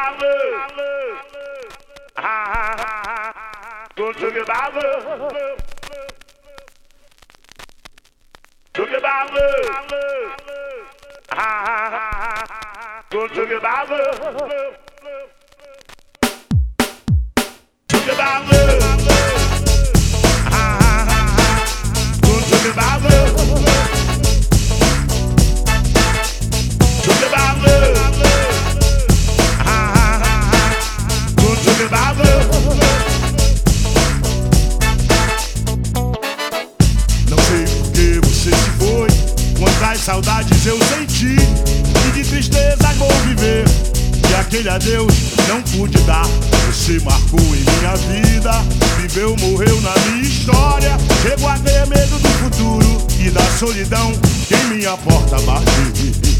about love. Ah, Don't talk about love. Talk about love. Ah, Don't talk about love. Tristezas vou viver. E aquele adeus não pude dar. Você marcou em minha vida. Viveu, morreu na minha história. Chego a ter medo do futuro e da solidão que em minha porta bate.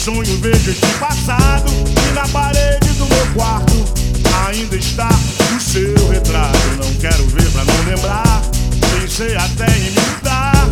sonho vejo este passado. E na parede do meu quarto ainda está o seu retrato. Não quero ver pra não lembrar. Pensei até em me mudar.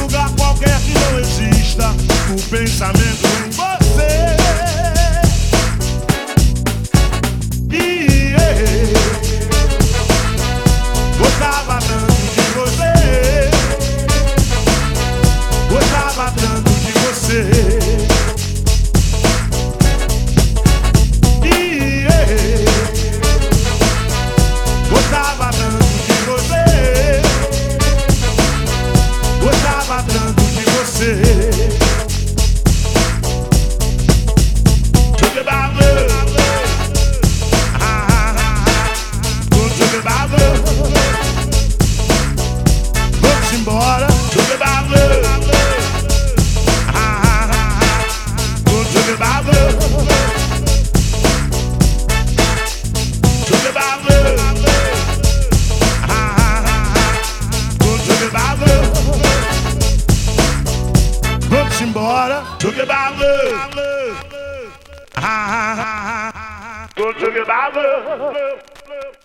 Lugar qualquer que não exista. O pensamento em você. Talk about love. Vamos embora. Embora. Talk about love. Ah, Don't talk about love.